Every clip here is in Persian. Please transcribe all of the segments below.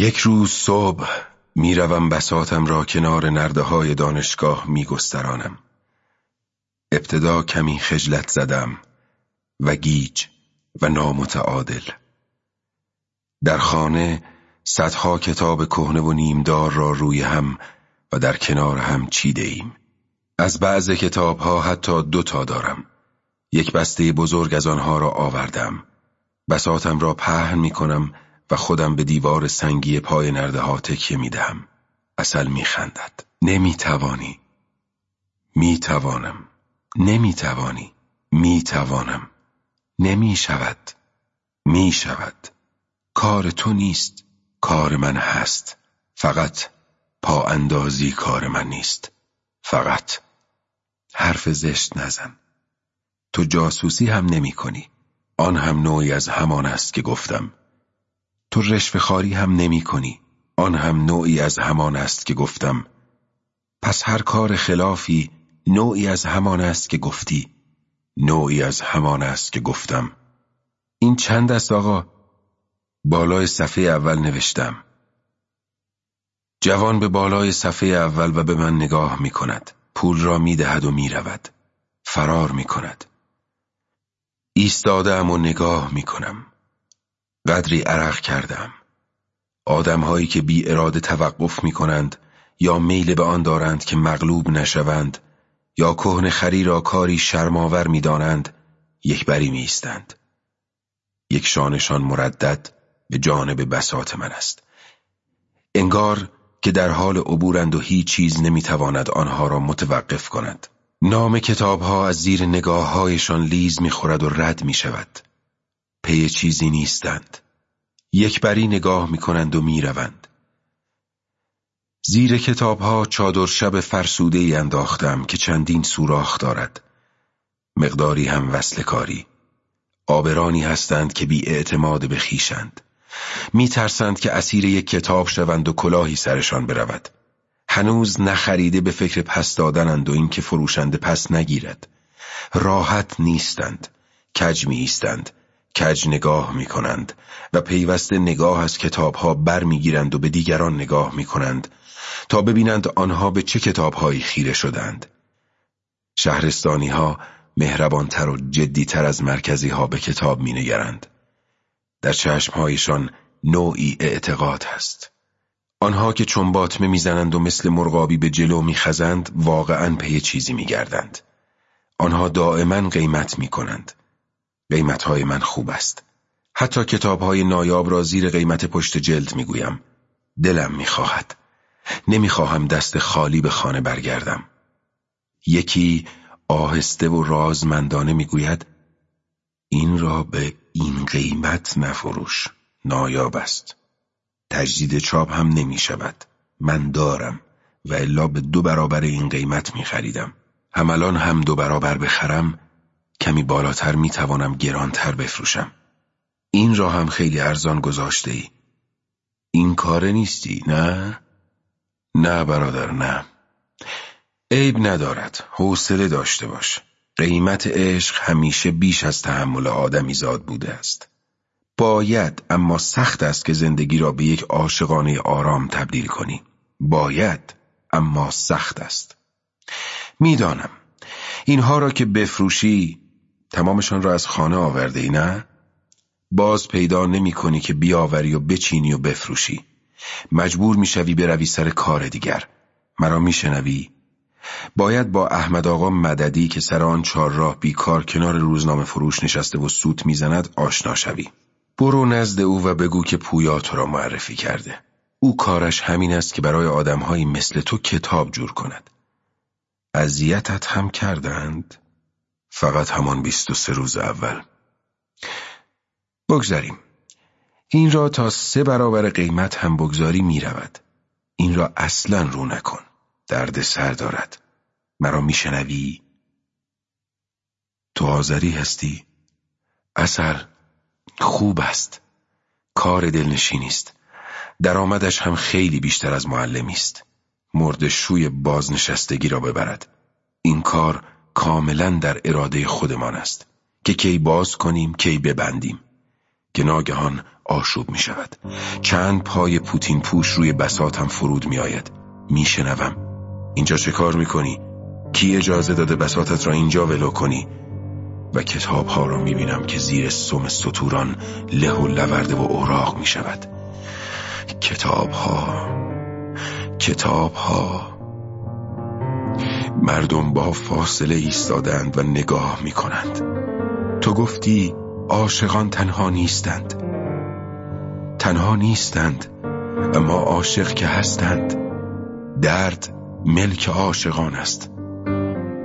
یک روز صبح می‌روم بساتم را کنار نرده های دانشگاه میگسترانم. ابتدا کمی خجلت زدم و گیج و نامتعادل. در خانه صدها کتاب کهنه و نیمدار را روی هم و در کنار هم چیده ایم. از بعض کتاب ها حتی دو تا دارم. یک بسته بزرگ از آنها را آوردم. بساتم را پهن می کنم و خودم به دیوار سنگی پای نرده ها تکیه می دهم. اصل می خندد. نمی توانی. می توانم. نمی توانی. می توانم. نمی شود. می شود. کار تو نیست. کار من هست. فقط پا اندازی کار من نیست. فقط حرف زشت نزن. تو جاسوسی هم نمی کنی. آن هم نوعی از همان است که گفتم. تو رشف خاری هم نمی کنی. آن هم نوعی از همان است که گفتم. پس هر کار خلافی نوعی از همان است که گفتی. نوعی از همان است که گفتم. این چند است آقا؟ بالای صفحه اول نوشتم. جوان به بالای صفحه اول و به من نگاه می کند. پول را می دهد و می رود. فرار می کند. ایستادم و نگاه می کنم. قدری عرق کردم. آدمهایی که بی اراده توقف می کنند یا میل به آن دارند که مغلوب نشوند یا کهن خری را کاری شرماور می دانند یک بری می ایستند. یک شانشان مردد به جانب بسات من است. انگار که در حال عبورند و هیچ چیز نمی‌تواند آنها را متوقف کند. نام کتابها از زیر نگاههایشان لیز می‌خورد و رد می‌شود. پی چیزی نیستند. یک بری نگاه می‌کنند و می‌روند. زیر کتابها چادر شب فرسوده ای انداختم که چندین سوراخ دارد. مقداری هم وصل کاری. آبرانی هستند که بی اعتماد به خیشند. میترسند که اسیر یک کتاب شوند و کلاهی سرشان برود. هنوز نخریده به فکر پس دادنند و اینکه فروشنده پس نگیرد. راحت نیستند. کج می ایستند. کج نگاه می کنند و پیوسته نگاه از کتابها بر می و به دیگران نگاه می کنند تا ببینند آنها به چه کتابهایی خیره شدند. شهرستانی ها مهربانتر و جدیتر از مرکزی ها به کتاب می نگرند. در چشمهایشان نوعی اعتقاد هست. آنها که چون باطمه می‌زنند و مثل مرغابی به جلو میخزند واقعا پی چیزی میگردند. آنها دائما قیمت می‌کنند. قیمتهای من خوب است. حتی کتابهای نایاب را زیر قیمت پشت جلد می‌گویم. دلم می‌خواهد. نمی‌خواهم دست خالی به خانه برگردم. یکی آهسته و رازمندانه می‌گوید این را به این قیمت نفروش نایاب است تجدید چاپ هم نمی شود من دارم و الا به دو برابر این قیمت می خریدم همالان هم دو برابر بخرم کمی بالاتر می توانم گرانتر بفروشم این را هم خیلی ارزان گذاشته ای این کاره نیستی نه؟ نه برادر نه عیب ندارد حوصله داشته باش قیمت عشق همیشه بیش از تحمل آدمی زاد بوده است. باید اما سخت است که زندگی را به یک عاشقانه آرام تبدیل کنی. باید اما سخت است. می‌دانم اینها را که بفروشی تمامشان را از خانه آورده ای نه؟ باز پیدا نمی کنی که بیاوری و بچینی و بفروشی. مجبور می‌شوی بروی سر کار دیگر. مرا میشنوی باید با احمد آقا مددی که سر آن چهار راه بیکار کنار روزنامه فروش نشسته و سوت می‌زند آشنا شوی. برو نزد او و بگو که پویا تو را معرفی کرده. او کارش همین است که برای آدمهایی مثل تو کتاب جور کند. اذیتت هم کردند؟ فقط همان بیست و سه روز اول. بگذاریم. این را تا سه برابر قیمت هم بگذاری می رود. این را اصلا رو نکن. درد سر دارد مرا میشنوی تو آذری هستی اثر خوب است کار دلنشینی است درآمدش هم خیلی بیشتر از معلمی است مرد شوی بازنشستگی را ببرد این کار کاملا در اراده خودمان است که کی باز کنیم کی ببندیم که ناگهان آشوب می شود چند پای پوتین پوش روی بساتم فرود می آید می شنوم اینجا چه کار می کنی؟ کی اجازه داده بساتت را اینجا ولو کنی؟ و کتاب ها را می بینم که زیر سم سطوران له و لورده و اوراق می شود کتاب ها کتاب ها مردم با فاصله ایستادند و نگاه می کنند تو گفتی عاشقان تنها نیستند. تنها نیستند اما عاشق که هستند درد ملک عاشقان است.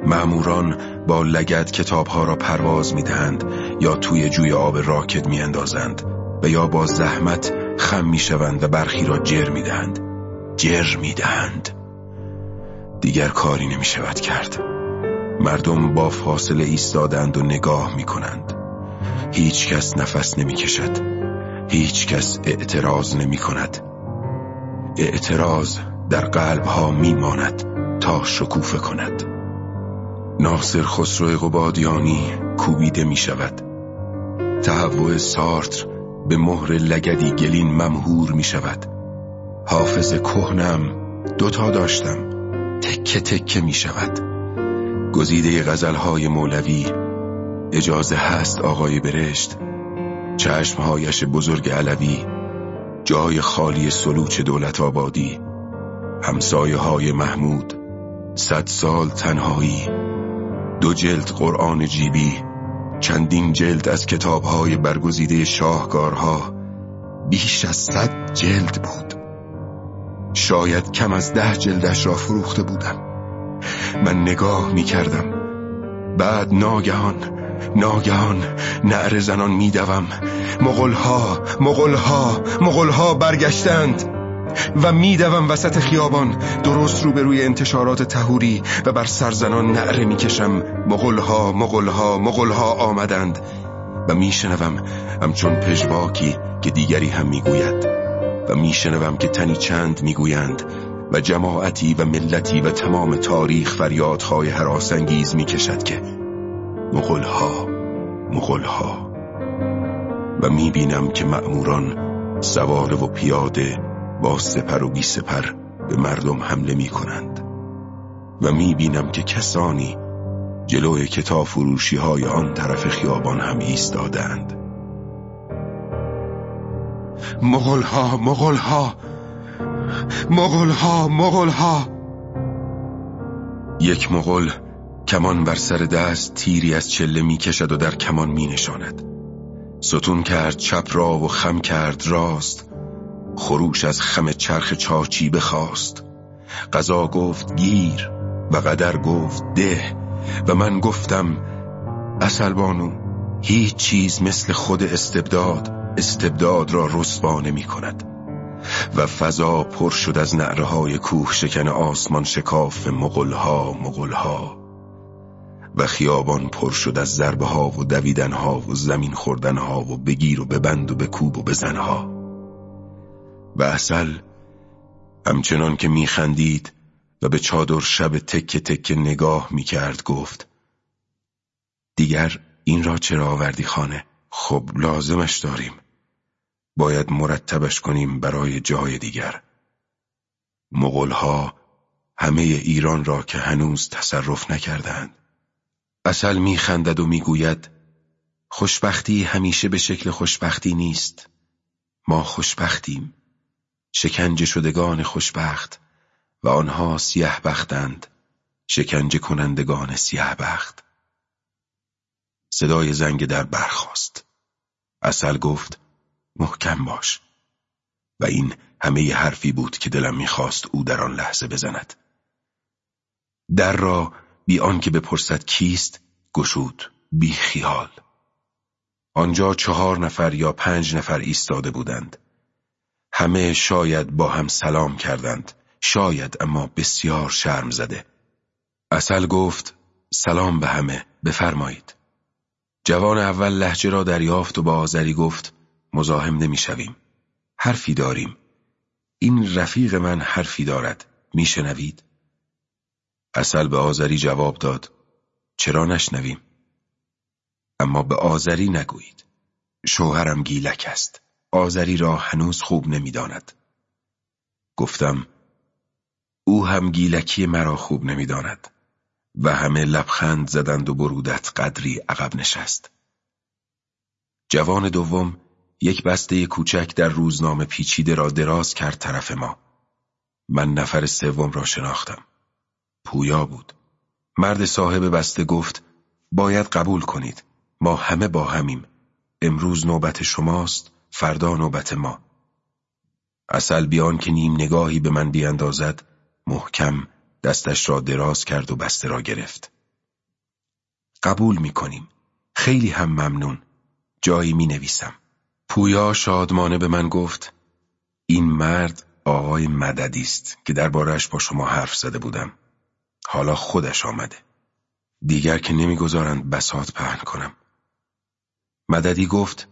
معموران با لگت کتابها را پرواز می‌دهند یا توی جوی آب راکت میاندازند و یا با زحمت خم می‌شوند و برخی را جر می‌دهند. جر می‌دهند. دیگر کاری نمی شود کرد. مردم با فاصله ایستادند و نگاه می کنند هیچ کس نفس نمی کشد هیچ کس اعتراض نمی کند اعتراض در قلب ها می ماند تا شکوفه کند. ناصر خسرو قبادیانی کوبیده می شود تهوع سارتر به مهر لگدی گلین ممهور می شود حافظ کهنم دوتا داشتم. تکه تکه می شود. گزیده غزلهای مولوی اجازه هست آقای برشت. چشمهایش بزرگ علوی جای خالی سلوچ دولت آبادی. همسایه های محمود صد سال تنهایی. دو جلد قرآن جیبی چندین جلد از کتابهای برگزیده شاهکارها. بیش از صد جلد بود. شاید کم از ده جلدش را فروخته بودم. من نگاه می کردم بعد ناگهان ناگهان نعر زنان می دوم مغلها مغلها مغلها برگشتند. و میدوم وسط خیابان درست روبروی انتشارات تهوری و بر سرزنان نعره می‌کشم. مغلها مغلها مغلها آمدند. و میشنوم همچون پژواکی که دیگری هم می‌گوید. و میشنوم که تنی چند می‌گویند و جماعتی و ملتی و تمام تاریخ فریادهای حراسنگیز می‌کشد که مغلها مغلها و می‌بینم که مأموران سوار و پیاده با سپر و بی سپر به مردم حمله می‌کنند. و می‌بینم که کسانی جلوی کتاب فروشی های آن طرف خیابان هم ایستادند مغلها مغلها مغلها مغلها یک مغل کمان بر سر دست تیری از چله می کشد و در کمان می نشاند ستون کرد چپ را و خم کرد راست. خروش از خم چرخ چاچی بخواست. قضا گفت گیر و قدر گفت ده و من گفتم اصل بانو هیچ چیز مثل خود استبداد. استبداد را رسوا می کند و فضا پر شد از نعره های کوه شکن آسمان شکاف مغلها مغلها و خیابان پر شد از ضربه ها و دویدن ها و زمین خوردن ها و بگیر و ببند و بکوب و بزن ها و اصل همچنان که میخندید و به چادر شب تک تک نگاه می‌کرد گفت دیگر این را چرا آوردی خانه؟ خب لازمش داریم. باید مرتبش کنیم برای جای دیگر. مغلها همه ایران را که هنوز تصرف نکردند. اصل میخندد و می‌گوید خوشبختی همیشه به شکل خوشبختی نیست. ما خوشبختیم. شکنجه شدگان خوشبخت و آنها سیه بختند شکنجه کنندگان سیه بخت صدای زنگ در برخاست. اصل گفت محکم باش. و این همه حرفی بود که دلم می‌خواست او در آن لحظه بزند. در را بی آنکه بپرسد کیست گشود بی خیال. آنجا چهار نفر یا پنج نفر ایستاده بودند. همه شاید با هم سلام کردند. شاید اما بسیار شرم زده. اصل گفت سلام به همه بفرمایید. جوان اول لحجه را دریافت و با آذری گفت مزاحم نمی‌شویم. حرفی داریم. این رفیق من حرفی دارد. میشنوید؟ اصل به آذری جواب داد. چرا نشنویم؟ اما به آذری نگویید. شوهرم گیلک است. آذری را هنوز خوب نمی‌داند. گفتم او هم گیلکی مرا خوب نمی‌داند و همه لبخند زدند و برودت قدری عقب نشست. جوان دوم یک بسته کوچک در روزنامه پیچیده را دراز کرد طرف ما. من نفر سوم را شناختم. پویا بود. مرد صاحب بسته گفت باید قبول کنید. ما همه با همیم. امروز نوبت شماست فردا نوبت ما. اصل بیان که نیم نگاهی به من بیاندازد محکم دستش را دراز کرد و بسته را گرفت. قبول می کنیم خیلی هم ممنون. جایی می نویسم پویا شادمانه به من گفت این مرد آقای مددی است که دربارش با شما حرف زده بودم. حالا خودش آمده. دیگر که نمی‌گذارند بسات پهن کنم. مددی گفت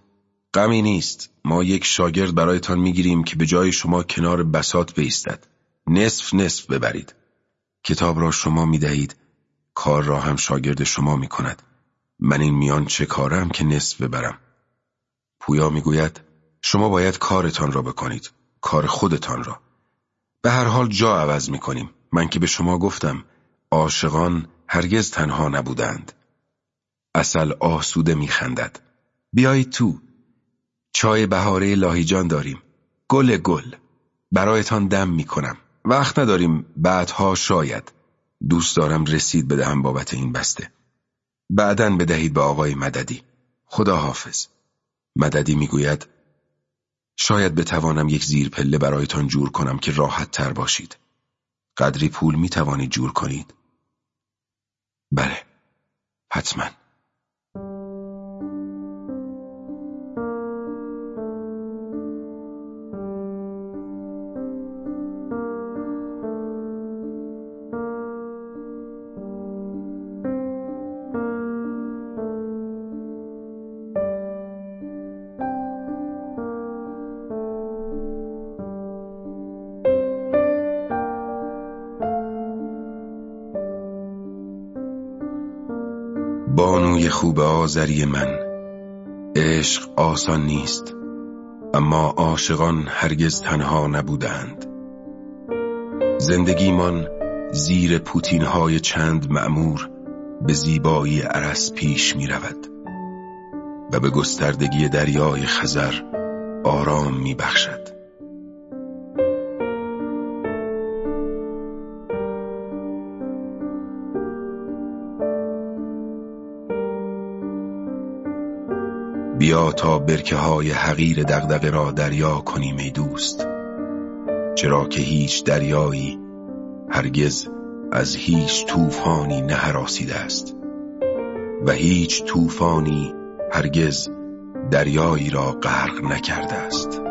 غمی نیست. ما یک شاگرد برایتان می‌گیریم که به جای شما کنار بسات بیستد. نصف نصف ببرید. کتاب را شما می‌دهید. کار را هم شاگرد شما می‌کند. من این میان چه کارم که نصف ببرم؟ پویا می‌گوید شما باید کارتان را بکنید کار خودتان را. به هر حال جا عوض می‌کنیم. من که به شما گفتم عاشقان هرگز تنها نبودند. اصل آسوده میخندد. بیایید تو. چای بهاره لاهیجان داریم. گل گل. برایتان دم می‌کنم. وقت نداریم. بعدها شاید. دوست دارم رسید بدهم بابت این بسته. بعدا بدهید به آقای مددی. خدا حافظ مددی می‌گوید شاید بتوانم یک زیر پله برایتان جور کنم که راحت تر باشید. قدری پول می توانید جور کنید. بله حتما. بانوی خوب آذری من. عشق آسان نیست اما عاشقان هرگز تنها نبودند. زندگیمان زیر پوتینهای چند معمور به زیبایی عرس پیش می رود و به گستردگی دریای خزر آرام می بخشد تا برکه های حقیر دغدغه را دریا کنیم ای دوست. چرا که هیچ دریایی هرگز از هیچ طوفانی نهراسیده است. و هیچ طوفانی هرگز دریایی را غرق نکرده است.